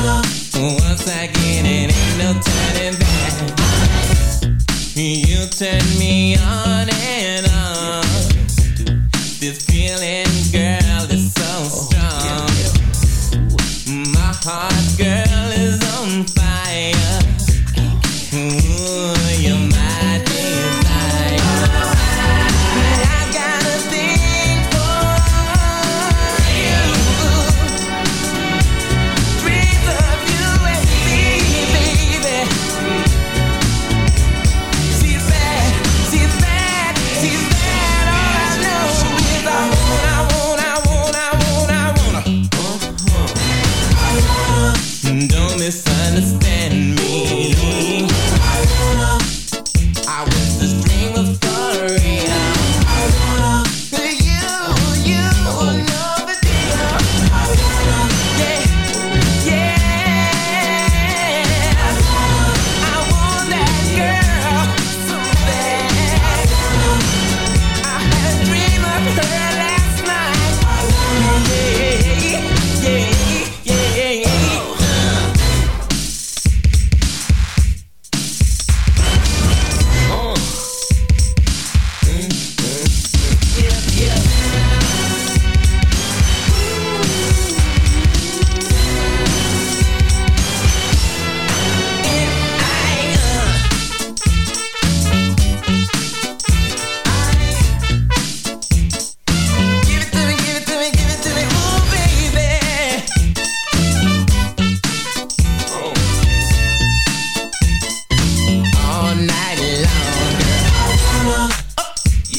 You know what I like, girl, like this, baby. I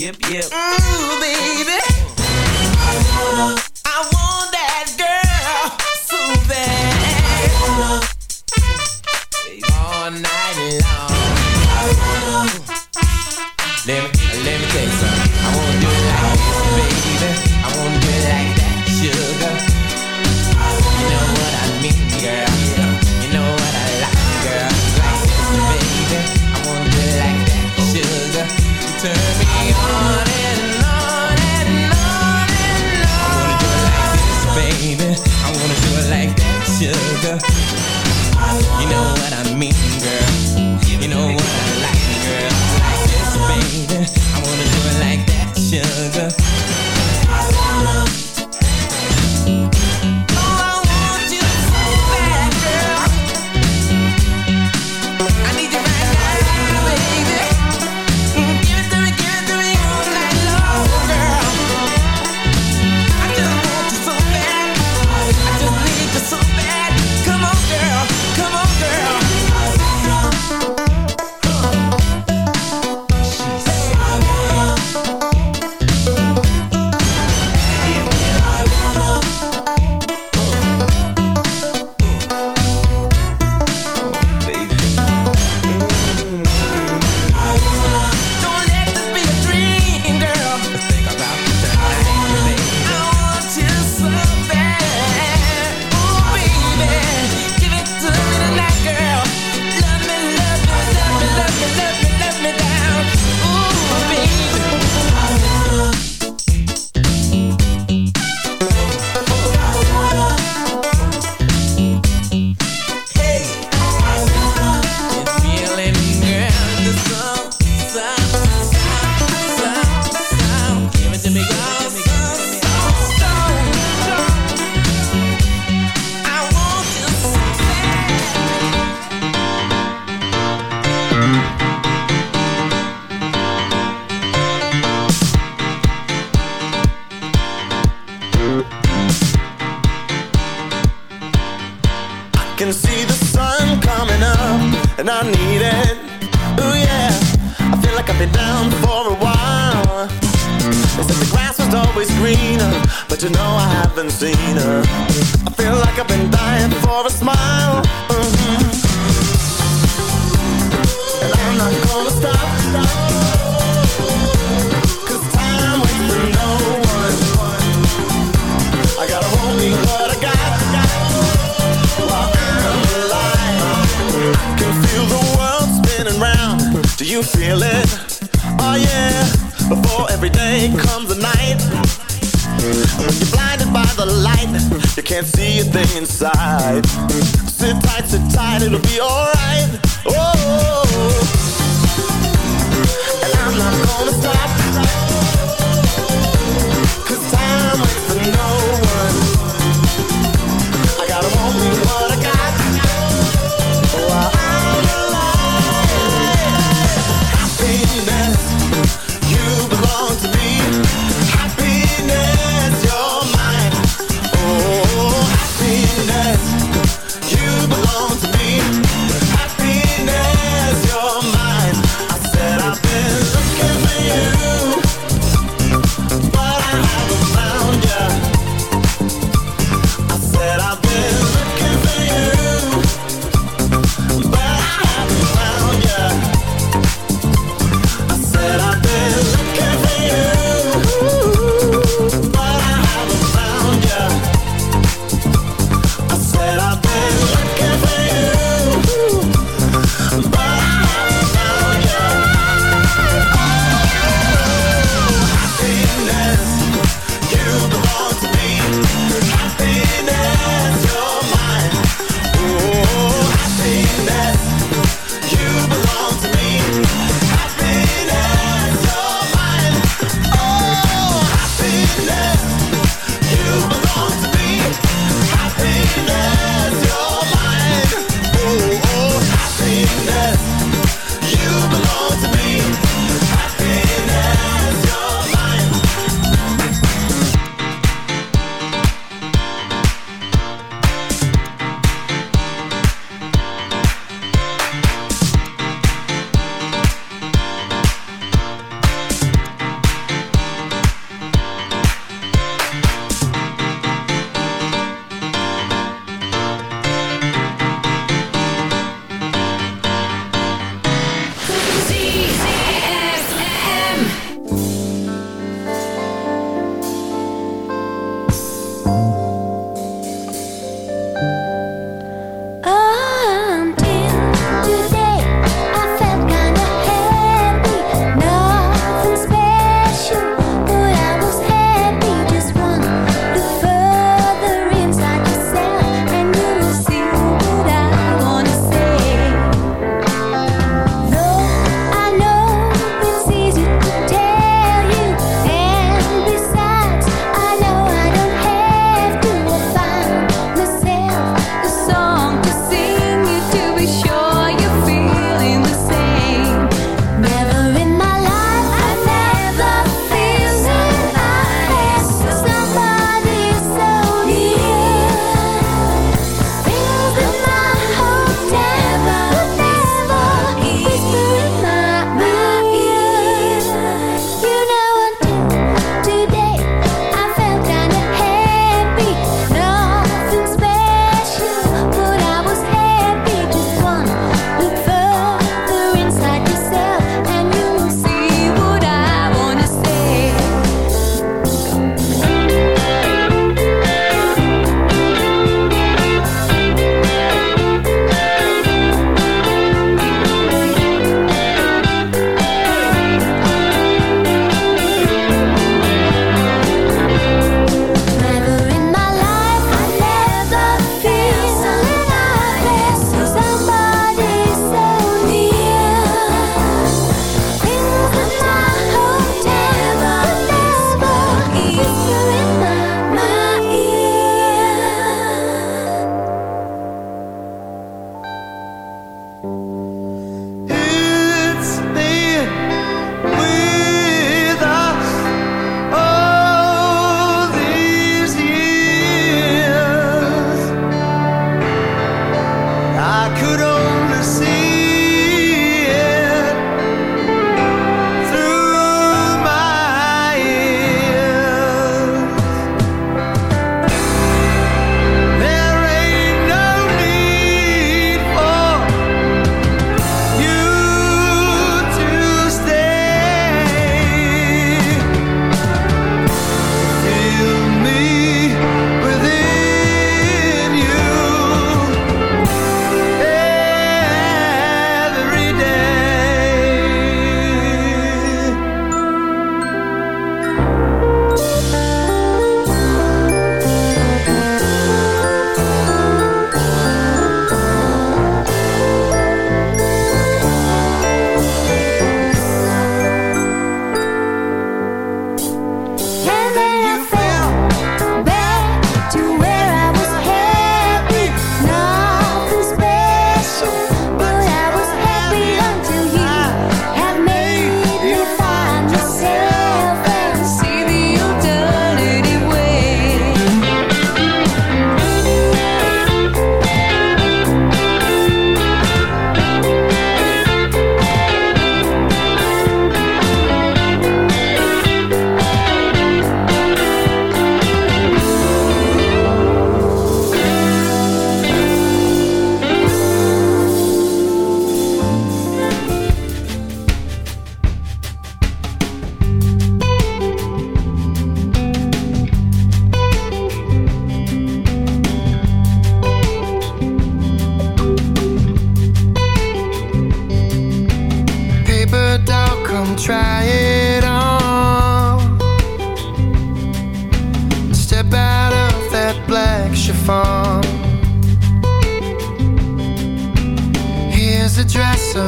wanna do it like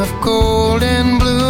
of gold and blue.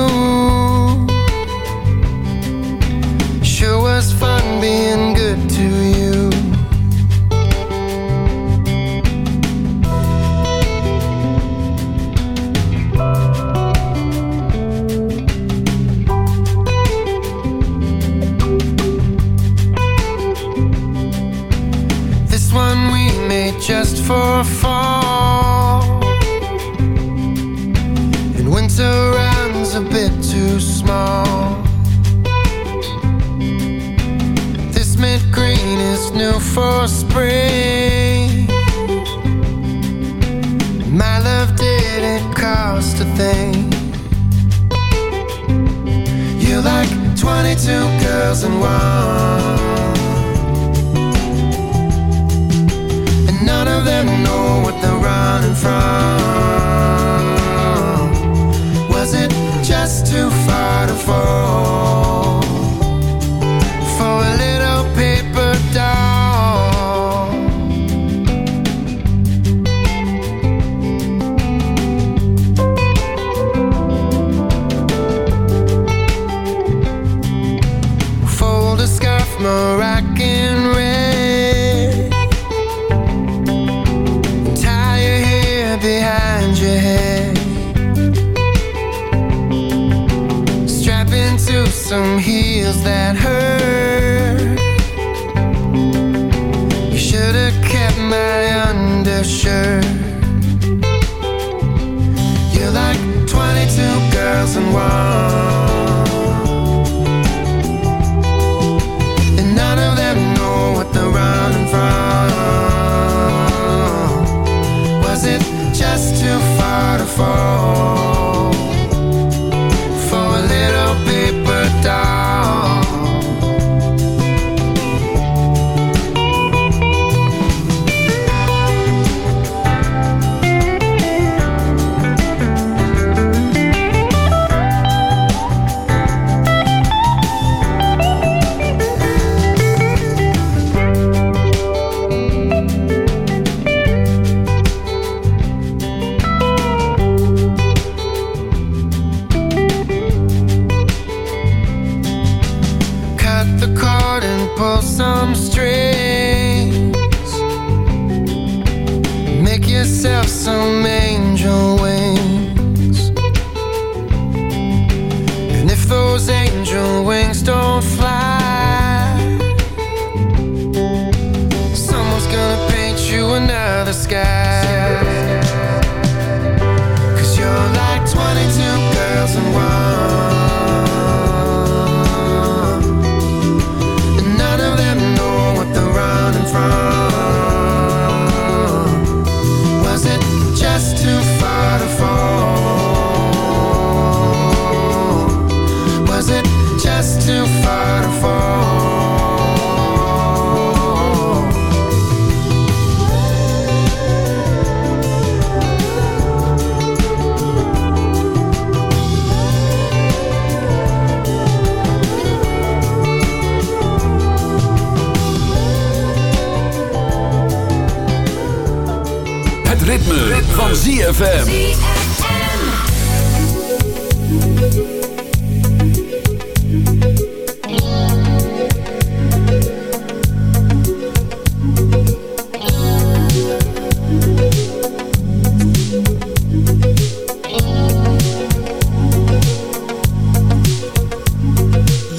ritme, ritme. van ZFM.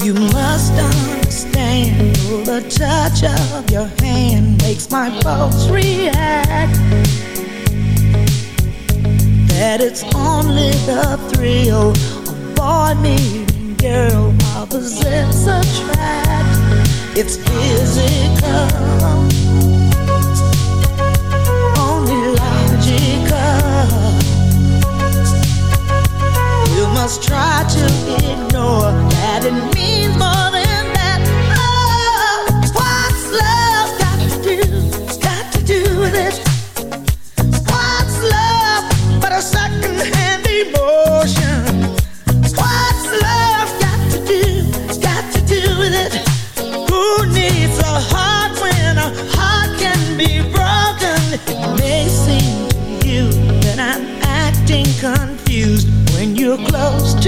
You must understand the touch of your hand makes my pulse react it's only the thrill of boy meeting girl opposites attract. It's physical, only logical. You must try to ignore that it means more.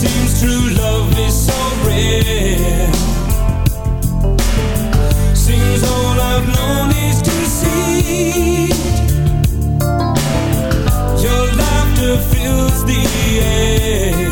seems true love is so rare. Seems all I've known is deceit. Your laughter fills the air.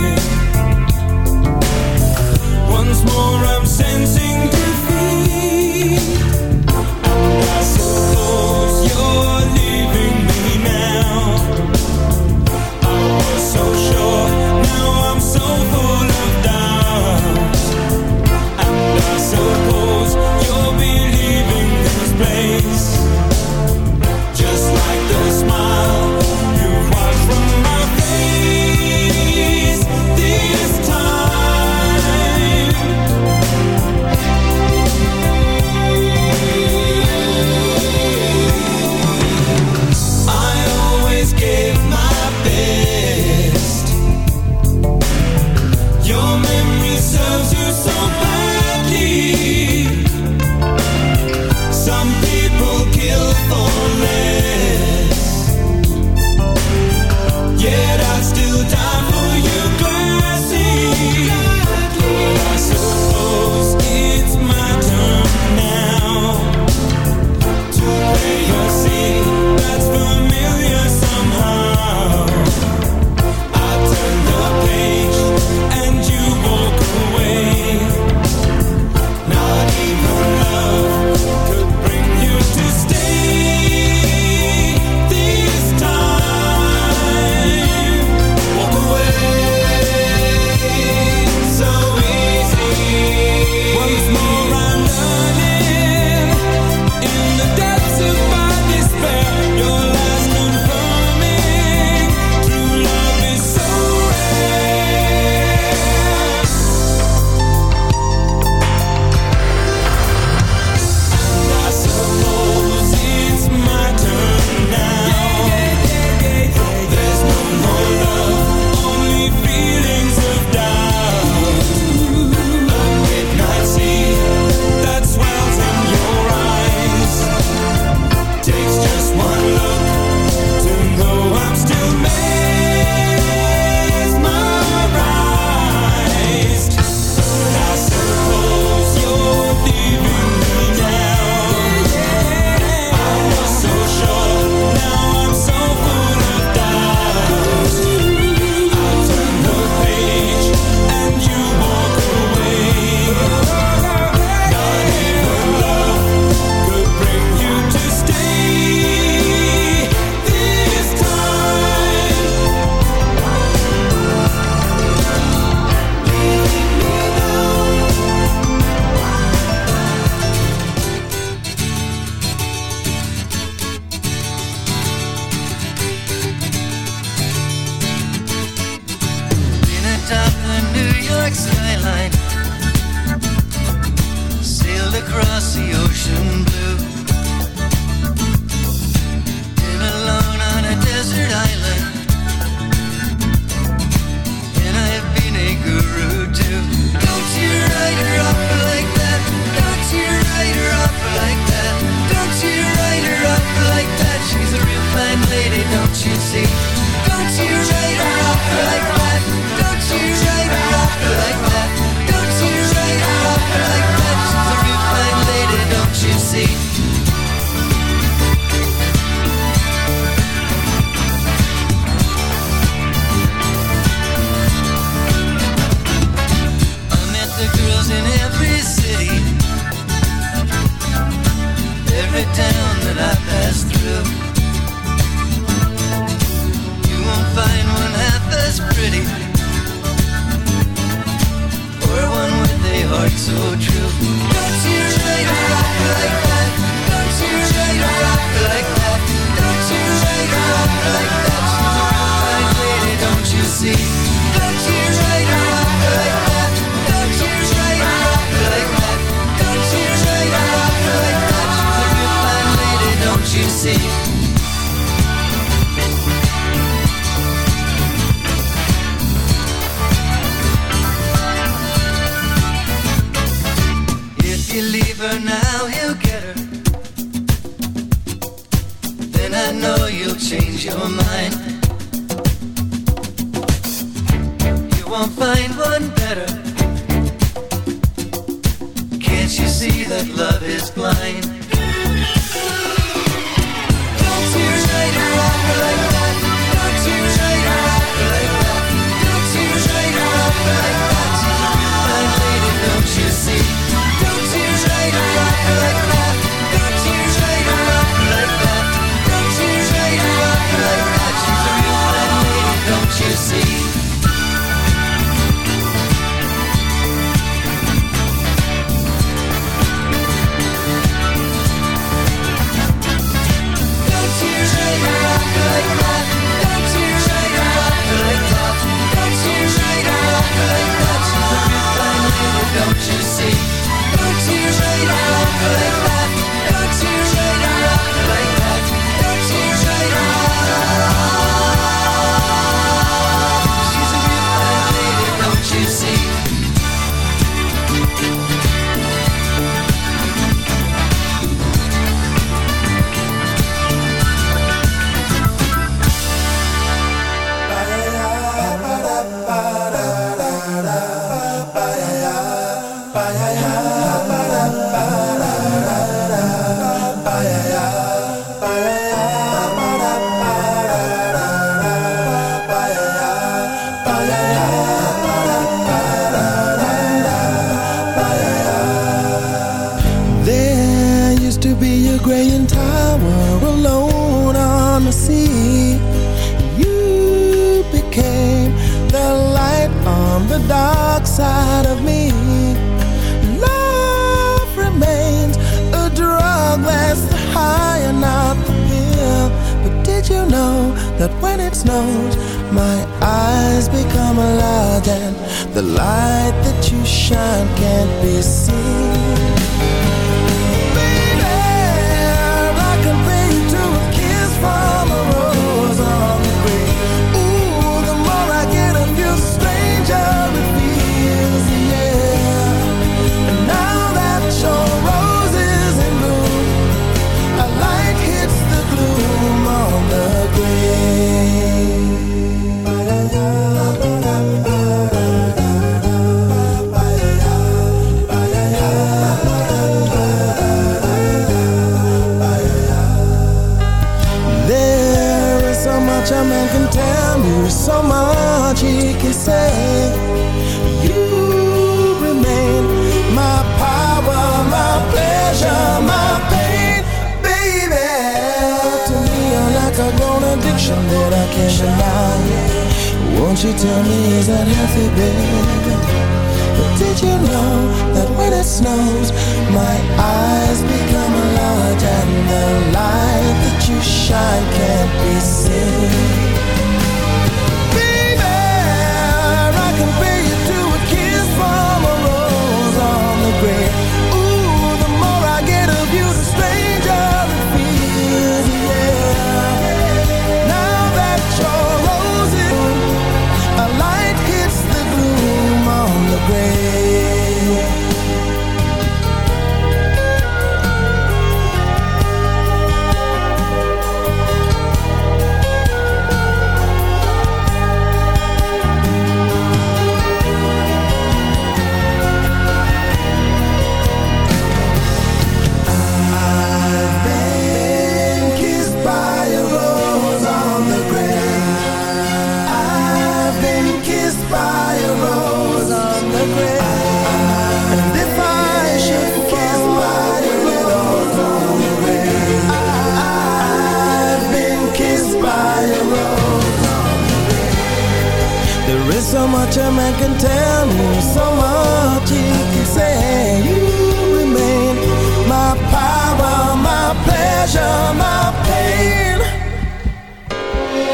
measure my pain.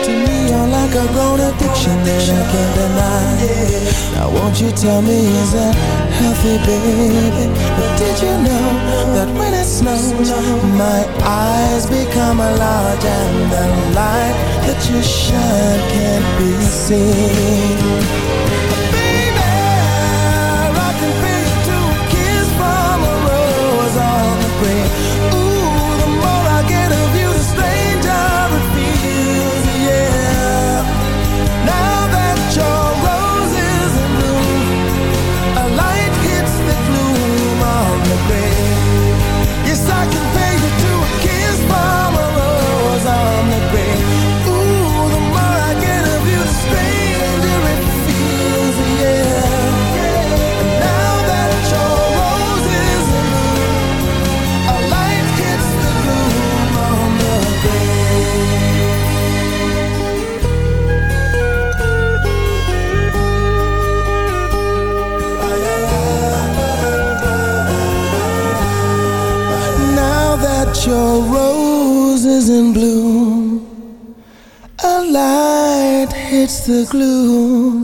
To me, you're like a grown addiction that I can't deny. Now, won't you tell me, is that healthy, baby? But did you know that when it snows, my eyes become large and the light that you shine can't be seen? in bloom. A light hits the gloom.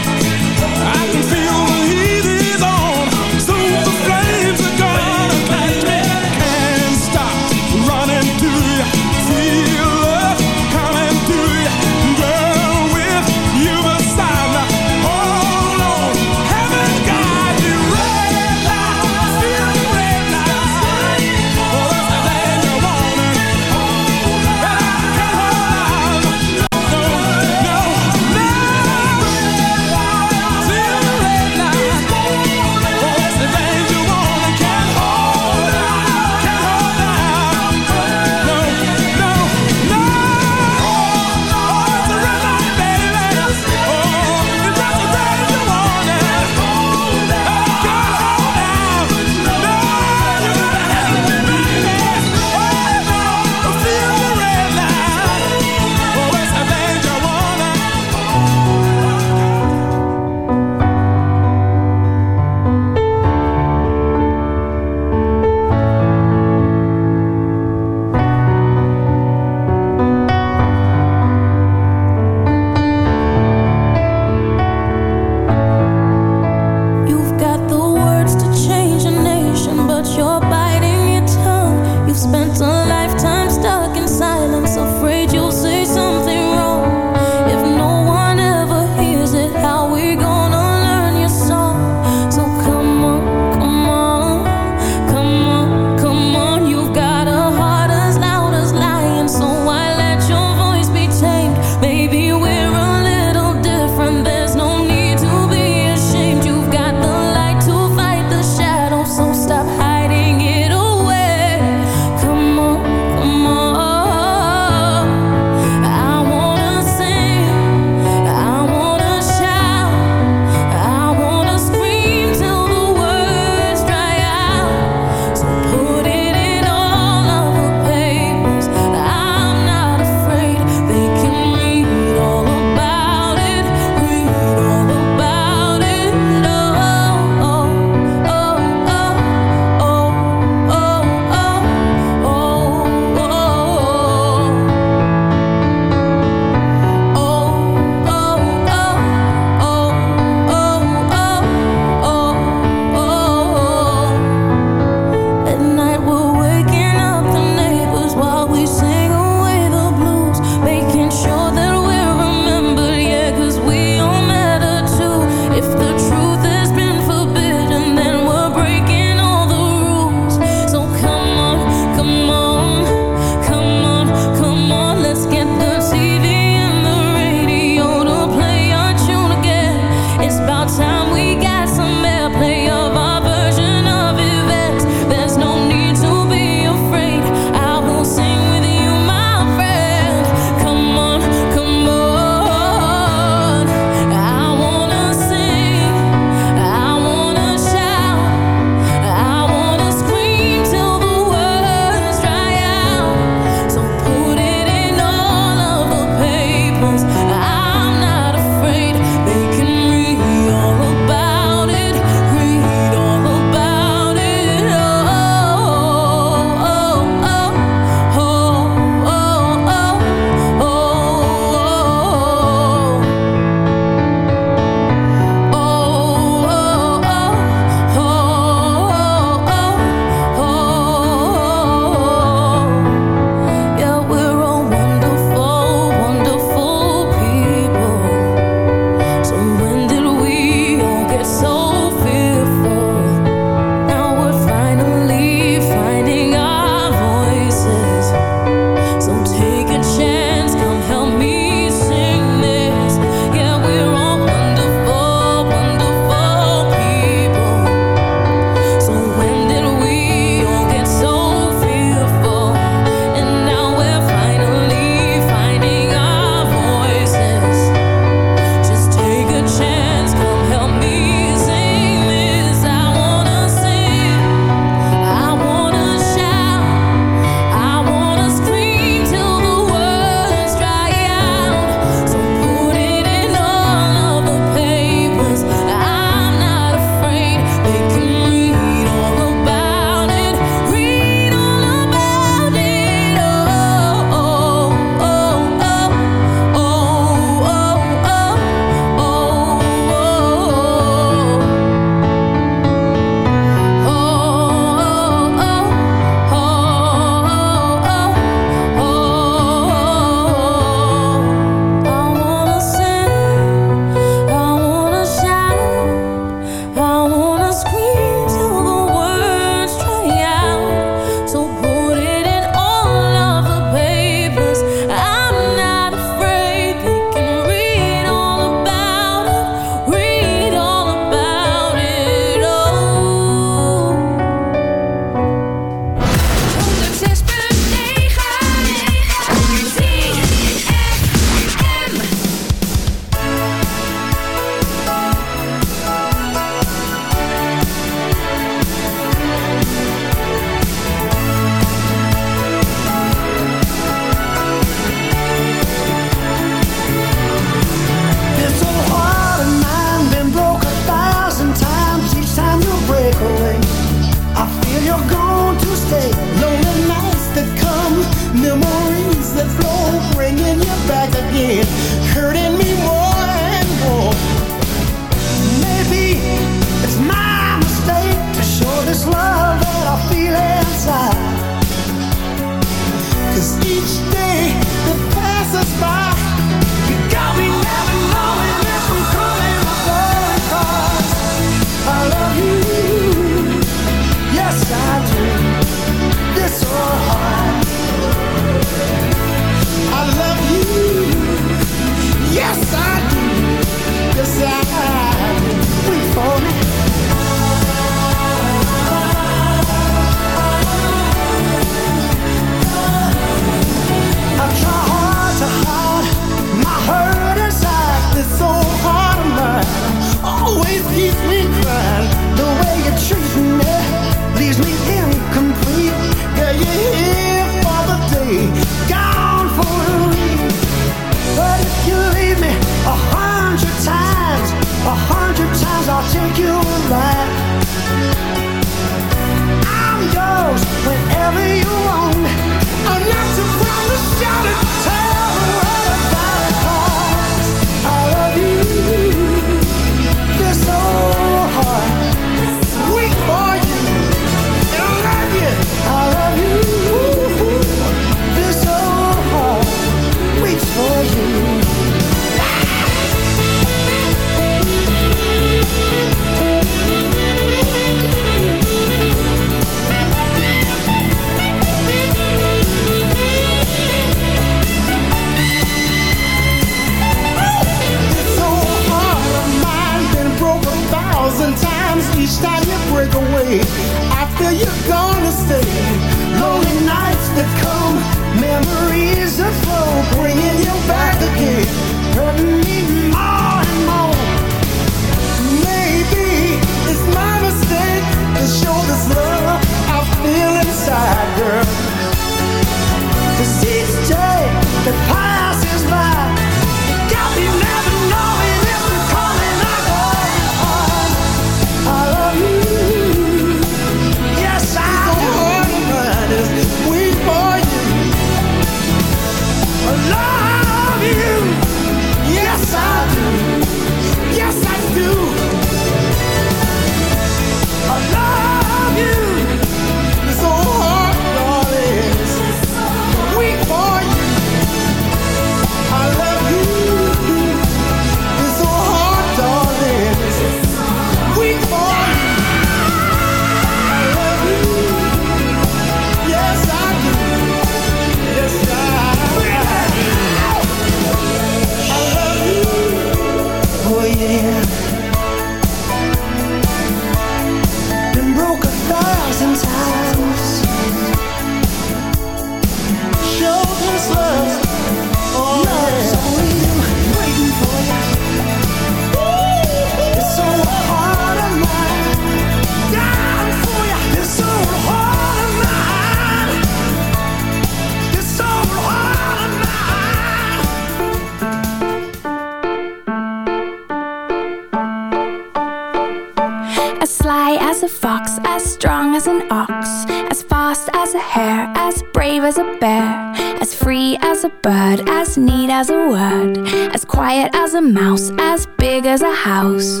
as a word, as quiet as a mouse, as big as a house.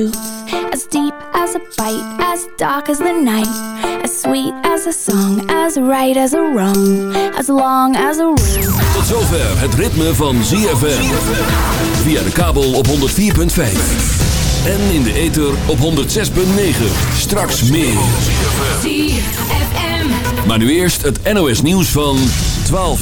truth As deep as a bite, as dark as the night. As sweet as a song, as right as a wrong As long as a room. Tot zover het ritme van ZFM Via de kabel op 104.5 En in de ether op 106.9 Straks meer. ZFM Maar nu eerst het NOS nieuws van 12 uur.